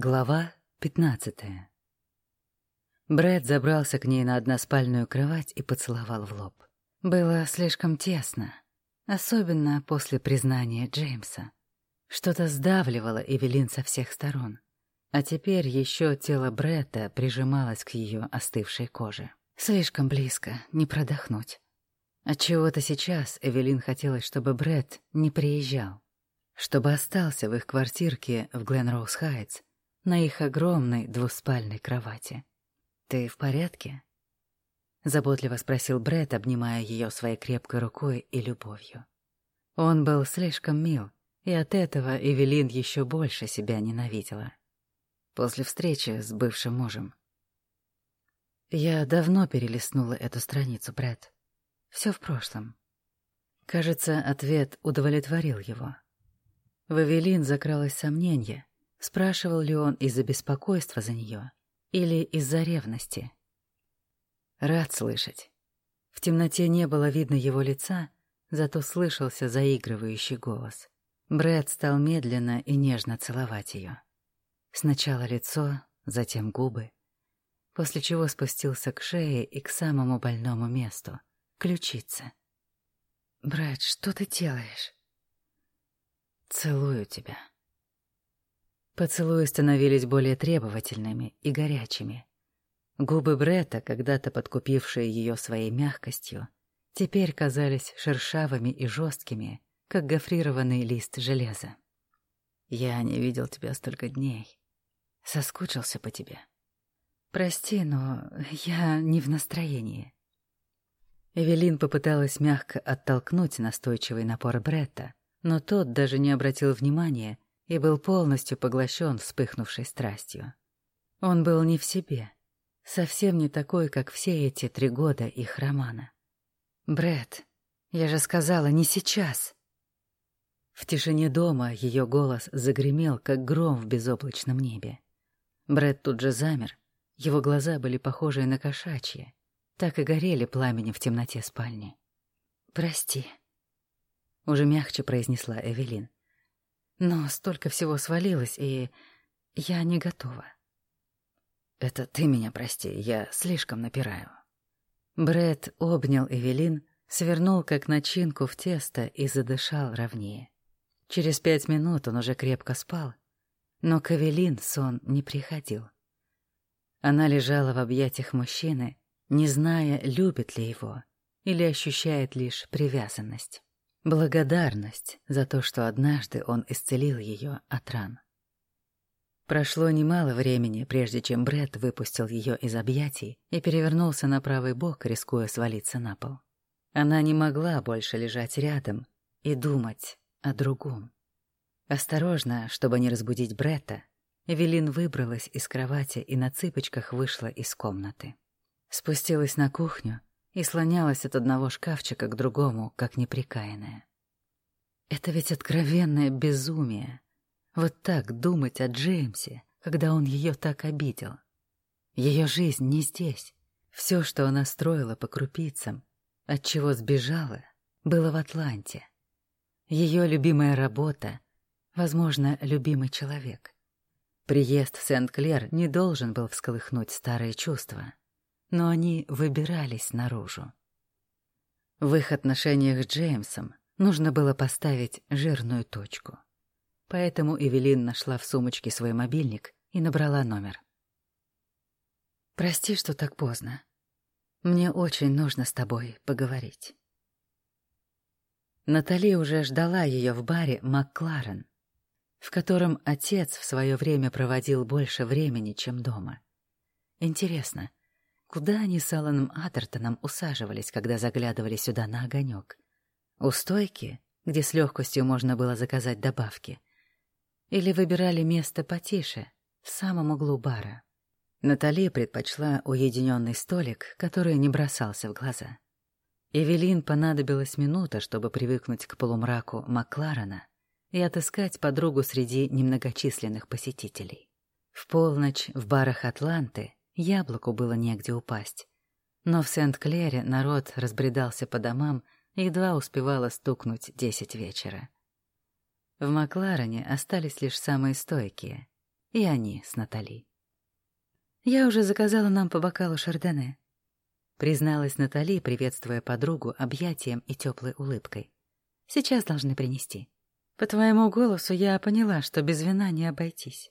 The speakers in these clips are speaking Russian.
Глава пятнадцатая. Брэд забрался к ней на односпальную кровать и поцеловал в лоб. Было слишком тесно, особенно после признания Джеймса. Что-то сдавливало Эвелин со всех сторон, а теперь еще тело Бретта прижималось к ее остывшей коже. Слишком близко, не продохнуть. Отчего-то сейчас Эвелин хотелось, чтобы Брэд не приезжал, чтобы остался в их квартирке в Гленроуз-Хайтс, на их огромной двуспальной кровати. «Ты в порядке?» — заботливо спросил Брэд, обнимая ее своей крепкой рукой и любовью. Он был слишком мил, и от этого Эвелин еще больше себя ненавидела. После встречи с бывшим мужем. Я давно перелистнула эту страницу, Брэд. Все в прошлом. Кажется, ответ удовлетворил его. В Эвелин закралось сомнение, Спрашивал ли он из-за беспокойства за нее или из-за ревности? Рад слышать. В темноте не было видно его лица, зато слышался заигрывающий голос. Брэд стал медленно и нежно целовать ее. Сначала лицо, затем губы, после чего спустился к шее и к самому больному месту — ключице. «Брэд, что ты делаешь?» «Целую тебя». Поцелуи становились более требовательными и горячими. Губы Бретта, когда-то подкупившие ее своей мягкостью, теперь казались шершавыми и жесткими, как гофрированный лист железа. «Я не видел тебя столько дней. Соскучился по тебе». «Прости, но я не в настроении». Эвелин попыталась мягко оттолкнуть настойчивый напор Бретта, но тот даже не обратил внимания и был полностью поглощен вспыхнувшей страстью. Он был не в себе, совсем не такой, как все эти три года их романа. Бред, я же сказала, не сейчас!» В тишине дома ее голос загремел, как гром в безоблачном небе. Бред тут же замер, его глаза были похожи на кошачьи, так и горели пламенем в темноте спальни. «Прости», — уже мягче произнесла Эвелин. Но столько всего свалилось, и я не готова. Это ты меня прости, я слишком напираю. Бред обнял Эвелин, свернул как начинку в тесто и задышал ровнее. Через пять минут он уже крепко спал, но к Эвелин сон не приходил. Она лежала в объятиях мужчины, не зная, любит ли его или ощущает лишь привязанность. Благодарность за то, что однажды он исцелил ее от ран. Прошло немало времени, прежде чем Бред выпустил ее из объятий и перевернулся на правый бок, рискуя свалиться на пол. Она не могла больше лежать рядом и думать о другом. Осторожно, чтобы не разбудить Бретта, Эвелин выбралась из кровати и на цыпочках вышла из комнаты. Спустилась на кухню и слонялась от одного шкафчика к другому, как неприкаянная. Это ведь откровенное безумие. Вот так думать о Джеймсе, когда он ее так обидел. Ее жизнь не здесь. Все, что она строила по крупицам, от чего сбежала, было в Атланте. Ее любимая работа, возможно, любимый человек. Приезд в Сент-Клер не должен был всколыхнуть старые чувства но они выбирались наружу. В их отношениях с Джеймсом нужно было поставить жирную точку. Поэтому Эвелин нашла в сумочке свой мобильник и набрала номер. «Прости, что так поздно. Мне очень нужно с тобой поговорить». Натали уже ждала ее в баре «Маккларен», в котором отец в свое время проводил больше времени, чем дома. Интересно, Куда они с Алланом Атертоном усаживались, когда заглядывали сюда на огонек? У стойки, где с легкостью можно было заказать добавки? Или выбирали место потише, в самом углу бара? Натали предпочла уединенный столик, который не бросался в глаза. Эвелин понадобилась минута, чтобы привыкнуть к полумраку Макларена и отыскать подругу среди немногочисленных посетителей. В полночь в барах Атланты Яблоку было негде упасть. Но в Сент-Клере народ разбредался по домам едва успевало стукнуть десять вечера. В Макларене остались лишь самые стойкие, и они с Натали. «Я уже заказала нам по бокалу шардоне», — призналась Натали, приветствуя подругу объятием и теплой улыбкой. «Сейчас должны принести. По твоему голосу я поняла, что без вина не обойтись».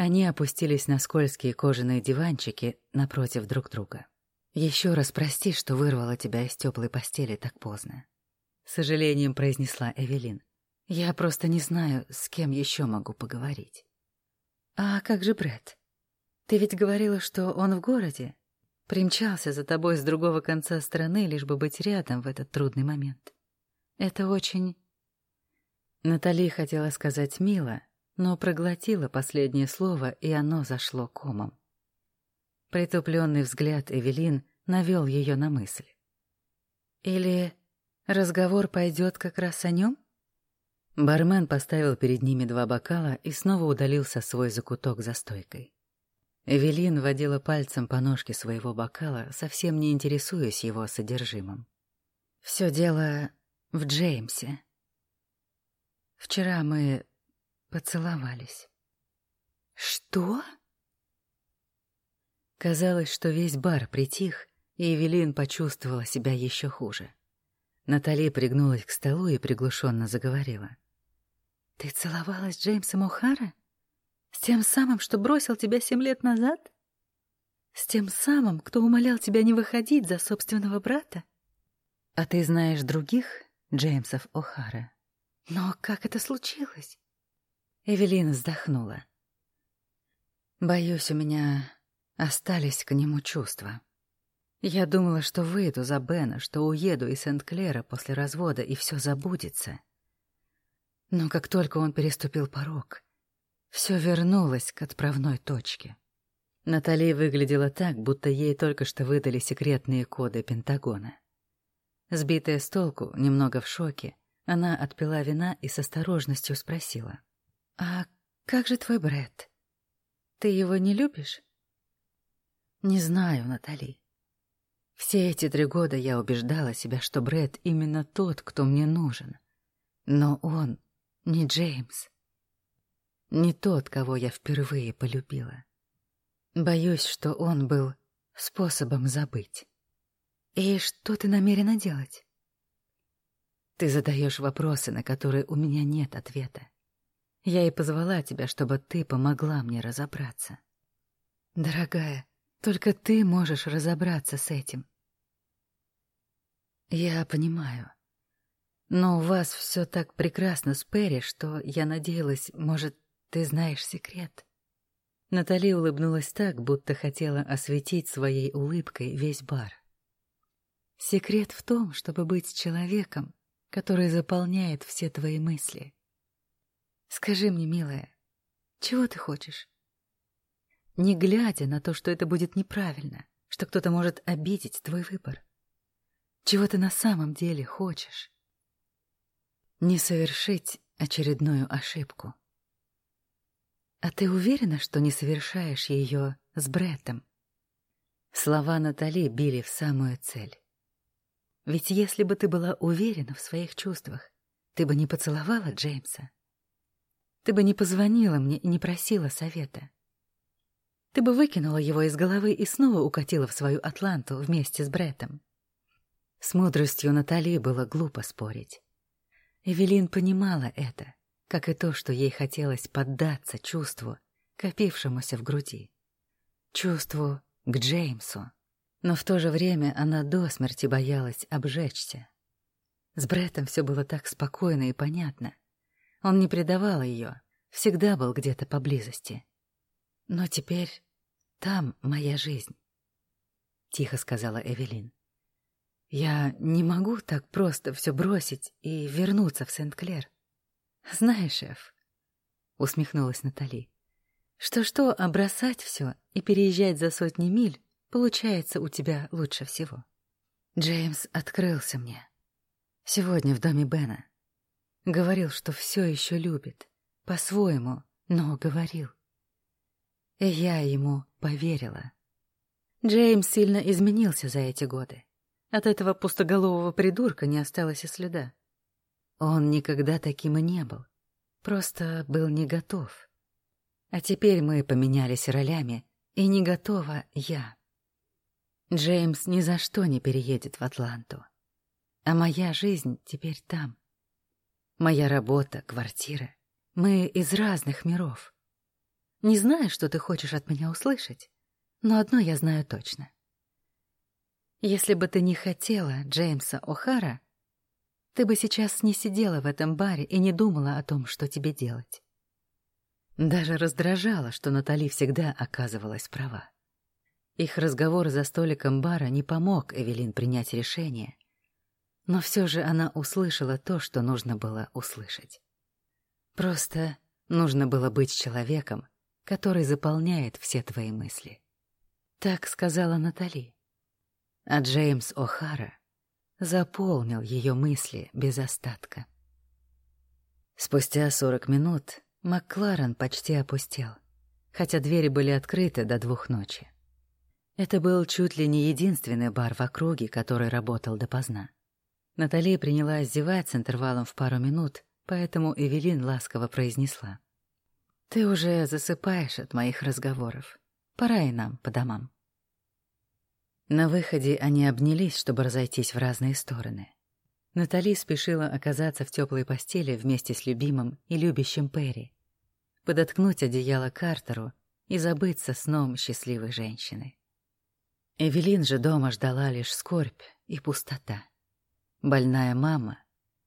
Они опустились на скользкие кожаные диванчики напротив друг друга. Еще раз прости, что вырвала тебя из теплой постели так поздно. Сожалением произнесла Эвелин. Я просто не знаю, с кем еще могу поговорить. А как же Бред? Ты ведь говорила, что он в городе. Примчался за тобой с другого конца страны, лишь бы быть рядом в этот трудный момент. Это очень... Натали хотела сказать «мило», но проглотила последнее слово, и оно зашло комом. Притупленный взгляд Эвелин навел ее на мысль. Или разговор пойдет как раз о нем? Бармен поставил перед ними два бокала и снова удалился свой закуток за стойкой. Эвелин водила пальцем по ножке своего бокала, совсем не интересуясь его содержимым. Все дело в Джеймсе. Вчера мы поцеловались. Что? Казалось, что весь бар притих, и Эвелин почувствовала себя еще хуже. Натали пригнулась к столу и приглушенно заговорила. «Ты целовалась с Джеймсом О'Хара? С тем самым, что бросил тебя семь лет назад? С тем самым, кто умолял тебя не выходить за собственного брата? А ты знаешь других Джеймсов О'Хара? Но как это случилось?» Эвелина вздохнула. «Боюсь, у меня остались к нему чувства. Я думала, что выйду за Бена, что уеду из Сент-Клера после развода, и все забудется. Но как только он переступил порог, все вернулось к отправной точке. Натали выглядела так, будто ей только что выдали секретные коды Пентагона. Сбитая с толку, немного в шоке, она отпила вина и с осторожностью спросила. «А как же твой Брэд? Ты его не любишь?» Не знаю, Натали. Все эти три года я убеждала себя, что Брэд именно тот, кто мне нужен. Но он не Джеймс. Не тот, кого я впервые полюбила. Боюсь, что он был способом забыть. И что ты намерена делать? Ты задаешь вопросы, на которые у меня нет ответа. Я и позвала тебя, чтобы ты помогла мне разобраться. Дорогая, только ты можешь разобраться с этим. Я понимаю. Но у вас все так прекрасно с Перри, что я надеялась, может, ты знаешь секрет. Натали улыбнулась так, будто хотела осветить своей улыбкой весь бар. Секрет в том, чтобы быть человеком, который заполняет все твои мысли. Скажи мне, милая, чего ты хочешь? не глядя на то, что это будет неправильно, что кто-то может обидеть твой выбор. Чего ты на самом деле хочешь? Не совершить очередную ошибку. А ты уверена, что не совершаешь ее с Бреттом? Слова Натали били в самую цель. Ведь если бы ты была уверена в своих чувствах, ты бы не поцеловала Джеймса. Ты бы не позвонила мне и не просила совета. Ты бы выкинула его из головы и снова укатила в свою Атланту вместе с Бреттом. С мудростью Натали было глупо спорить. Эвелин понимала это, как и то, что ей хотелось поддаться чувству, копившемуся в груди. Чувству к Джеймсу. Но в то же время она до смерти боялась обжечься. С Бреттом все было так спокойно и понятно. Он не предавал ее, всегда был где-то поблизости. Но теперь там моя жизнь, — тихо сказала Эвелин. Я не могу так просто все бросить и вернуться в Сент-Клер. Знаешь, шеф, — усмехнулась Натали, — что-что, а бросать все и переезжать за сотни миль получается у тебя лучше всего. Джеймс открылся мне. Сегодня в доме Бена. Говорил, что все еще любит. По-своему, но говорил. И я ему поверила. Джеймс сильно изменился за эти годы. От этого пустоголового придурка не осталось и следа. Он никогда таким и не был. Просто был не готов. А теперь мы поменялись ролями, и не готова я. Джеймс ни за что не переедет в Атланту. А моя жизнь теперь там. Моя работа, квартира. Мы из разных миров. Не знаю, что ты хочешь от меня услышать, но одно я знаю точно. Если бы ты не хотела Джеймса О'Хара, ты бы сейчас не сидела в этом баре и не думала о том, что тебе делать. Даже раздражало, что Натали всегда оказывалась права. Их разговор за столиком бара не помог Эвелин принять решение, но все же она услышала то, что нужно было услышать. Просто нужно было быть человеком, который заполняет все твои мысли. Так сказала Натали. А Джеймс О'Хара заполнил ее мысли без остатка. Спустя сорок минут Макларен почти опустел, хотя двери были открыты до двух ночи. Это был чуть ли не единственный бар в округе, который работал допоздна. Натали принялась зевать с интервалом в пару минут, поэтому Эвелин ласково произнесла. «Ты уже засыпаешь от моих разговоров. Пора и нам по домам». На выходе они обнялись, чтобы разойтись в разные стороны. Натали спешила оказаться в теплой постели вместе с любимым и любящим Перри, подоткнуть одеяло Картеру и забыться сном счастливой женщины. Эвелин же дома ждала лишь скорбь и пустота больная мама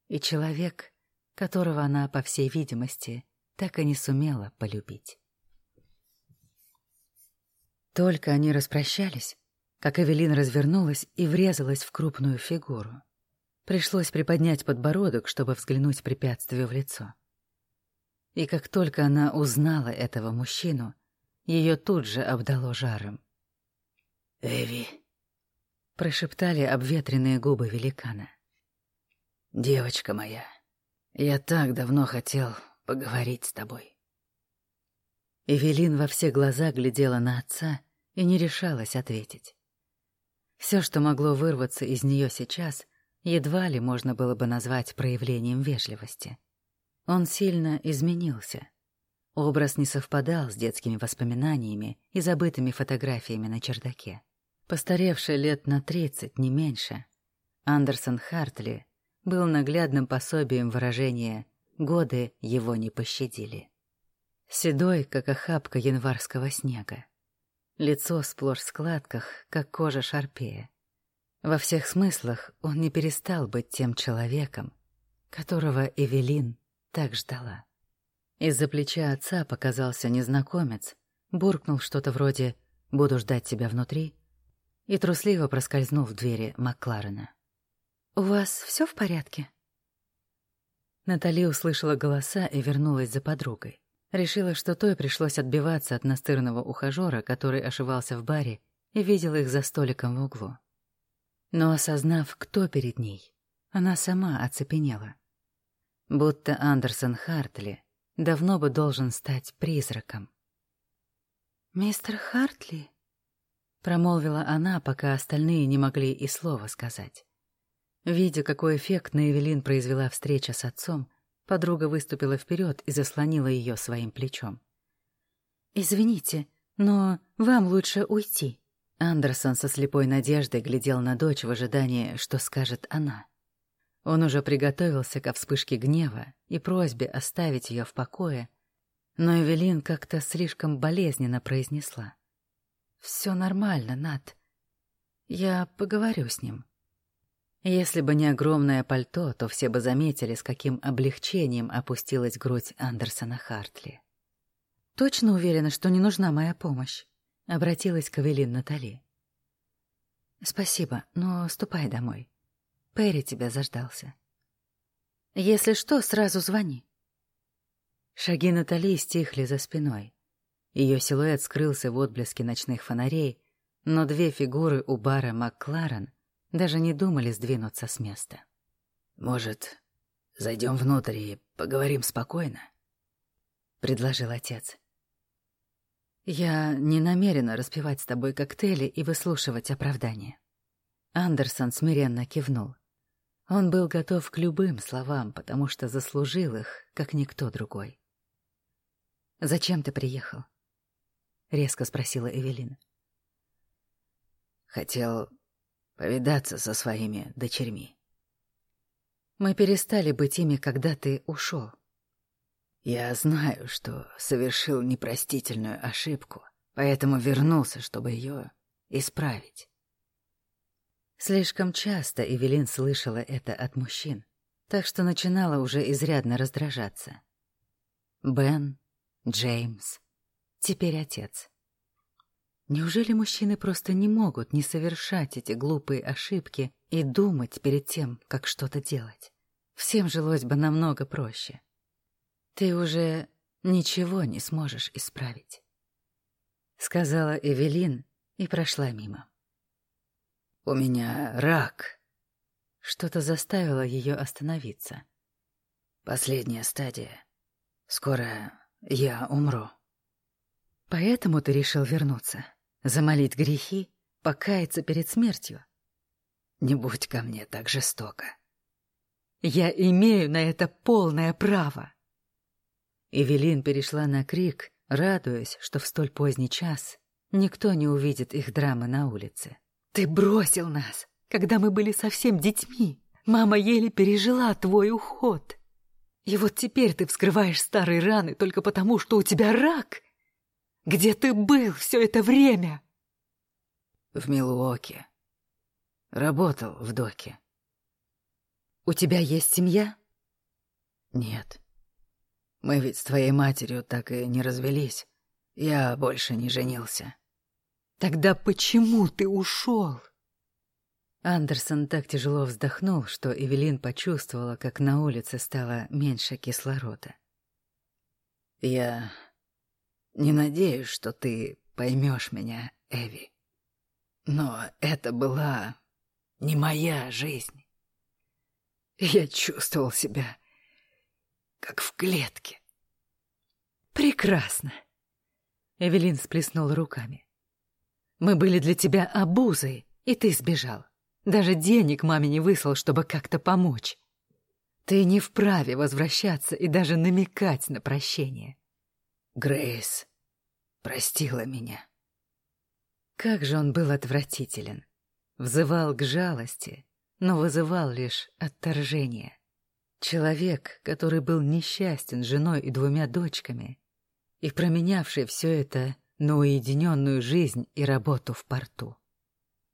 и человек, которого она, по всей видимости, так и не сумела полюбить. Только они распрощались, как Эвелин развернулась и врезалась в крупную фигуру. Пришлось приподнять подбородок, чтобы взглянуть препятствию в лицо. И как только она узнала этого мужчину, ее тут же обдало жаром. «Эви!» — прошептали обветренные губы великана. «Девочка моя, я так давно хотел поговорить с тобой». Эвелин во все глаза глядела на отца и не решалась ответить. Все, что могло вырваться из нее сейчас, едва ли можно было бы назвать проявлением вежливости. Он сильно изменился. Образ не совпадал с детскими воспоминаниями и забытыми фотографиями на чердаке. Постаревший лет на тридцать, не меньше, Андерсон Хартли был наглядным пособием выражения «годы его не пощадили». Седой, как охапка январского снега. Лицо сплошь в складках, как кожа шарпея. Во всех смыслах он не перестал быть тем человеком, которого Эвелин так ждала. Из-за плеча отца показался незнакомец, буркнул что-то вроде «буду ждать тебя внутри» и трусливо проскользнул в двери Макларена. «У вас все в порядке?» Натали услышала голоса и вернулась за подругой. Решила, что той пришлось отбиваться от настырного ухажера, который ошивался в баре, и видела их за столиком в углу. Но осознав, кто перед ней, она сама оцепенела. Будто Андерсон Хартли давно бы должен стать призраком. «Мистер Хартли?» — промолвила она, пока остальные не могли и слова сказать. Видя, какой эффект на Эвелин произвела встреча с отцом, подруга выступила вперед и заслонила ее своим плечом. «Извините, но вам лучше уйти». Андерсон со слепой надеждой глядел на дочь в ожидании, что скажет она. Он уже приготовился ко вспышке гнева и просьбе оставить ее в покое, но Эвелин как-то слишком болезненно произнесла. «Все нормально, Над. Я поговорю с ним». Если бы не огромное пальто, то все бы заметили, с каким облегчением опустилась грудь Андерсона Хартли. «Точно уверена, что не нужна моя помощь?» — обратилась к Эвелин Натали. «Спасибо, но ступай домой. Перри тебя заждался. Если что, сразу звони». Шаги Натали стихли за спиной. Ее силуэт скрылся в отблеске ночных фонарей, но две фигуры у бара Маккларен даже не думали сдвинуться с места. «Может, зайдем внутрь и поговорим спокойно?» — предложил отец. «Я не намерена распивать с тобой коктейли и выслушивать оправдания». Андерсон смиренно кивнул. Он был готов к любым словам, потому что заслужил их, как никто другой. «Зачем ты приехал?» — резко спросила Эвелина. «Хотел повидаться со своими дочерьми». «Мы перестали быть ими, когда ты ушел. Я знаю, что совершил непростительную ошибку, поэтому вернулся, чтобы ее исправить. Слишком часто Эвелин слышала это от мужчин, так что начинала уже изрядно раздражаться. Бен, Джеймс, теперь отец. Неужели мужчины просто не могут не совершать эти глупые ошибки и думать перед тем, как что-то делать? Всем жилось бы намного проще. Ты уже ничего не сможешь исправить. Сказала Эвелин и прошла мимо. «У меня рак». Что-то заставило ее остановиться. «Последняя стадия. Скоро я умру». «Поэтому ты решил вернуться? Замолить грехи? Покаяться перед смертью?» «Не будь ко мне так жестоко». «Я имею на это полное право!» Эвелин перешла на крик, радуясь, что в столь поздний час никто не увидит их драмы на улице. «Ты бросил нас, когда мы были совсем детьми. Мама еле пережила твой уход. И вот теперь ты вскрываешь старые раны только потому, что у тебя рак. Где ты был все это время?» «В Милуоке. Работал в доке». «У тебя есть семья?» «Нет». Мы ведь с твоей матерью так и не развелись. Я больше не женился. Тогда почему ты ушел? Андерсон так тяжело вздохнул, что Эвелин почувствовала, как на улице стало меньше кислорода. Я не надеюсь, что ты поймешь меня, Эви. Но это была не моя жизнь. Я чувствовал себя как в клетке. Прекрасно. Эвелин сплеснула руками. Мы были для тебя обузой, и ты сбежал. Даже денег маме не выслал, чтобы как-то помочь. Ты не вправе возвращаться и даже намекать на прощение. Грейс простила меня. Как же он был отвратителен. Взывал к жалости, но вызывал лишь отторжение. Человек, который был несчастен женой и двумя дочками, и променявший все это на уединенную жизнь и работу в порту.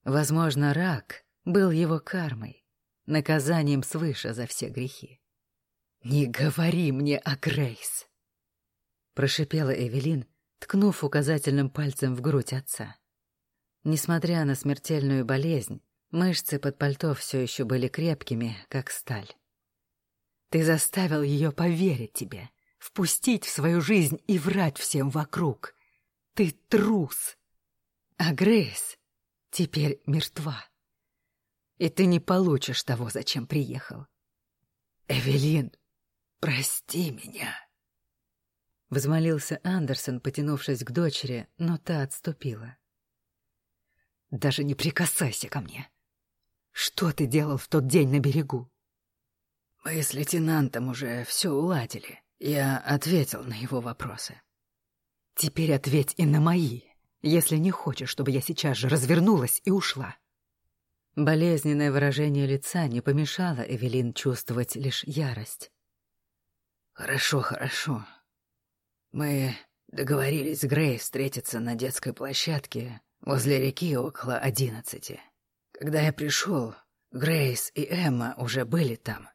Возможно, рак был его кармой, наказанием свыше за все грехи. «Не говори мне о Грейс!» Прошипела Эвелин, ткнув указательным пальцем в грудь отца. Несмотря на смертельную болезнь, мышцы под пальто все еще были крепкими, как сталь. Ты заставил ее поверить тебе, впустить в свою жизнь и врать всем вокруг. Ты трус. А Грейс теперь мертва. И ты не получишь того, зачем приехал. Эвелин, прости меня. Взмолился Андерсон, потянувшись к дочери, но та отступила. Даже не прикасайся ко мне. Что ты делал в тот день на берегу? Мы с лейтенантом уже все уладили. Я ответил на его вопросы. Теперь ответь и на мои, если не хочешь, чтобы я сейчас же развернулась и ушла. Болезненное выражение лица не помешало Эвелин чувствовать лишь ярость. Хорошо, хорошо. Мы договорились с Грей встретиться на детской площадке возле реки около одиннадцати. Когда я пришел, Грейс и Эмма уже были там.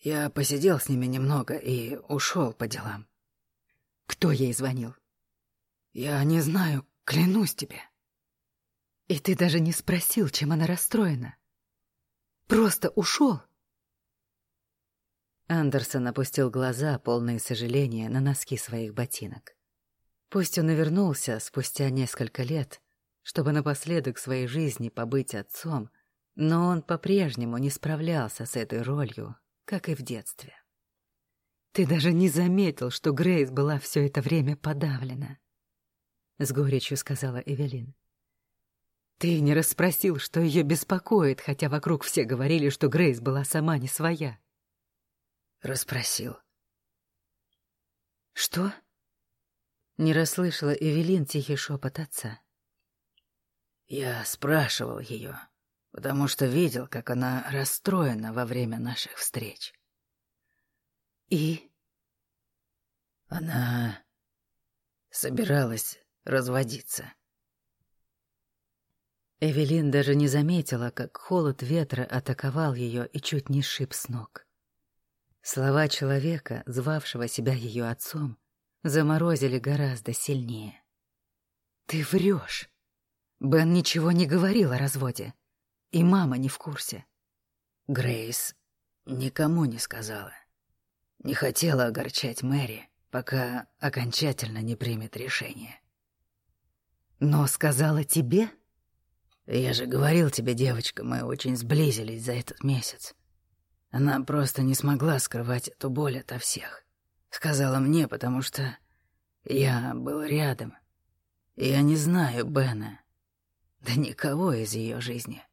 Я посидел с ними немного и ушел по делам. Кто ей звонил? Я не знаю, клянусь тебе. И ты даже не спросил, чем она расстроена. Просто ушел. Андерсон опустил глаза, полные сожаления, на носки своих ботинок. Пусть он и вернулся спустя несколько лет, чтобы напоследок своей жизни побыть отцом, но он по-прежнему не справлялся с этой ролью как и в детстве. Ты даже не заметил, что Грейс была все это время подавлена, — с горечью сказала Эвелин. Ты не расспросил, что ее беспокоит, хотя вокруг все говорили, что Грейс была сама не своя. Расспросил. Что? Не расслышала Эвелин тихий шепот отца. Я спрашивал ее, потому что видел, как она расстроена во время наших встреч. И? Она собиралась разводиться. Эвелин даже не заметила, как холод ветра атаковал ее и чуть не сшиб с ног. Слова человека, звавшего себя ее отцом, заморозили гораздо сильнее. «Ты врешь!» Бен ничего не говорил о разводе, и мама не в курсе. Грейс никому не сказала. Не хотела огорчать Мэри, пока окончательно не примет решение. Но сказала тебе? Я же говорил тебе, девочка, мы очень сблизились за этот месяц. Она просто не смогла скрывать эту боль ото всех. Сказала мне, потому что я был рядом. Я не знаю Бена, да никого из ее жизни.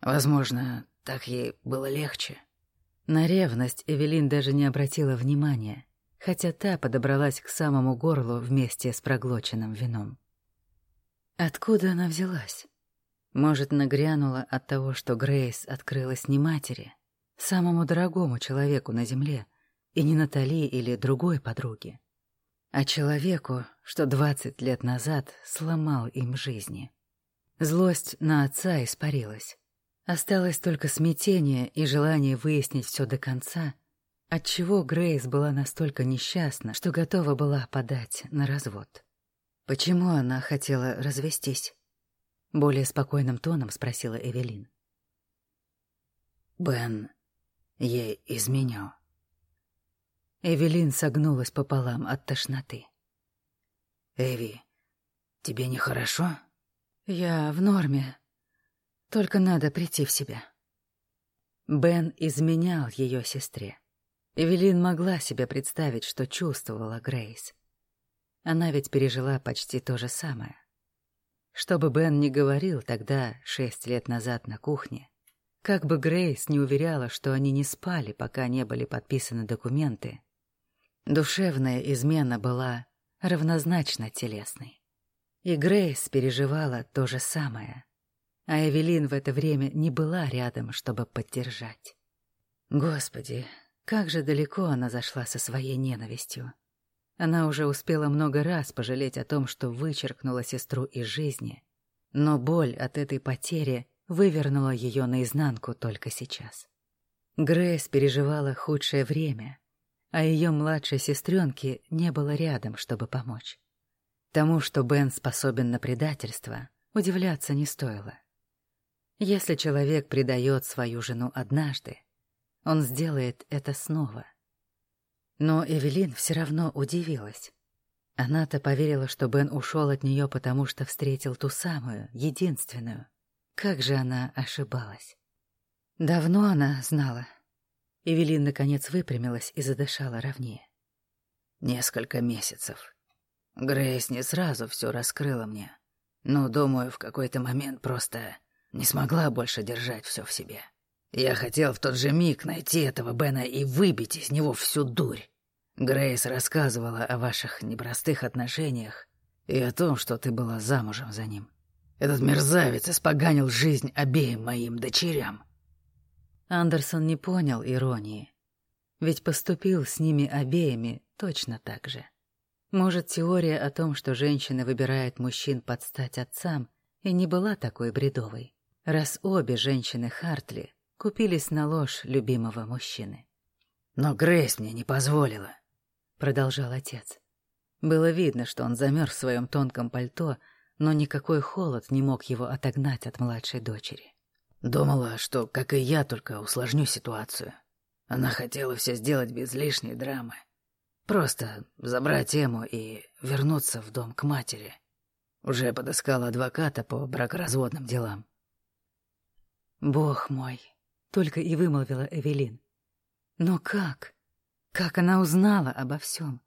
Возможно, так ей было легче. На ревность Эвелин даже не обратила внимания, хотя та подобралась к самому горлу вместе с проглоченным вином. Откуда она взялась? Может, нагрянула от того, что Грейс открылась не матери, самому дорогому человеку на земле, и не Натали или другой подруге, а человеку, что двадцать лет назад сломал им жизни. Злость на отца испарилась. Осталось только смятение и желание выяснить все до конца, отчего Грейс была настолько несчастна, что готова была подать на развод. Почему она хотела развестись? Более спокойным тоном спросила Эвелин. Бен ей изменил. Эвелин согнулась пополам от тошноты. «Эви, тебе нехорошо?» «Я в норме. Только надо прийти в себя». Бен изменял ее сестре. Эвелин могла себе представить, что чувствовала Грейс. Она ведь пережила почти то же самое. Что бы Бен ни говорил тогда, шесть лет назад на кухне, как бы Грейс не уверяла, что они не спали, пока не были подписаны документы, Душевная измена была равнозначна телесной. И Грейс переживала то же самое. А Эвелин в это время не была рядом, чтобы поддержать. Господи, как же далеко она зашла со своей ненавистью. Она уже успела много раз пожалеть о том, что вычеркнула сестру из жизни. Но боль от этой потери вывернула ее наизнанку только сейчас. Грейс переживала худшее время — а ее младшей сестренки не было рядом, чтобы помочь. Тому, что Бен способен на предательство, удивляться не стоило. Если человек предает свою жену однажды, он сделает это снова. Но Эвелин все равно удивилась. Она-то поверила, что Бен ушел от нее, потому что встретил ту самую, единственную. Как же она ошибалась. Давно она знала, Эвелин наконец выпрямилась и задышала ровнее. Несколько месяцев. Грейс не сразу все раскрыла мне, но, думаю, в какой-то момент просто не смогла больше держать все в себе. Я хотел в тот же миг найти этого Бена и выбить из него всю дурь. Грейс рассказывала о ваших непростых отношениях и о том, что ты была замужем за ним. Этот мерзавец испоганил жизнь обеим моим дочерям. Андерсон не понял иронии. Ведь поступил с ними обеими точно так же. Может, теория о том, что женщина выбирает мужчин под стать отцам, и не была такой бредовой, раз обе женщины Хартли купились на ложь любимого мужчины. «Но Грейс мне не позволила», — продолжал отец. Было видно, что он замерз в своем тонком пальто, но никакой холод не мог его отогнать от младшей дочери. Думала, что, как и я, только усложню ситуацию. Она хотела все сделать без лишней драмы. Просто забрать тему и вернуться в дом к матери. Уже подыскала адвоката по бракоразводным делам. «Бог мой!» — только и вымолвила Эвелин. «Но как? Как она узнала обо всем?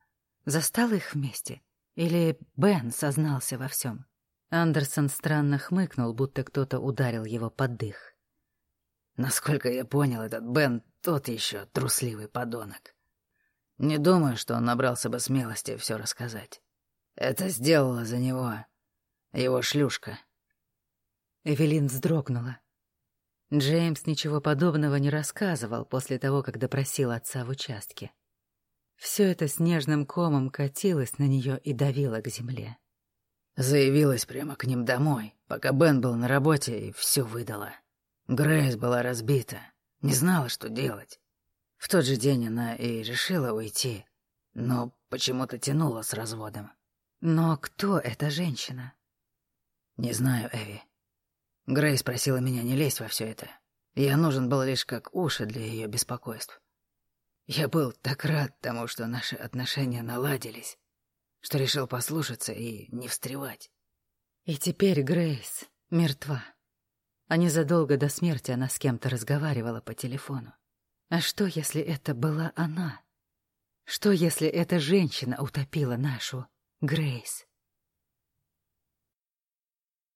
Застала их вместе? Или Бен сознался во всем?» Андерсон странно хмыкнул, будто кто-то ударил его под дых. Насколько я понял, этот Бен тот еще трусливый подонок. Не думаю, что он набрался бы смелости все рассказать. Это сделала за него его шлюшка. Эвелин вздрогнула. Джеймс ничего подобного не рассказывал после того, как допросил отца в участке. Все это снежным комом катилось на нее и давило к земле. Заявилась прямо к ним домой, пока Бен был на работе, и все выдала. Грейс была разбита, не знала, что делать. В тот же день она и решила уйти, но почему-то тянула с разводом. Но кто эта женщина? Не знаю, Эви. Грейс просила меня не лезть во все это. Я нужен был лишь как уши для ее беспокойств. Я был так рад тому, что наши отношения наладились, что решил послушаться и не встревать. И теперь Грейс мертва. А незадолго до смерти она с кем-то разговаривала по телефону. А что, если это была она? Что, если эта женщина утопила нашу Грейс?